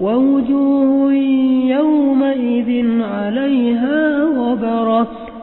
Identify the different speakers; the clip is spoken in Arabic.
Speaker 1: ووجوه يومئذ عليها غبرة.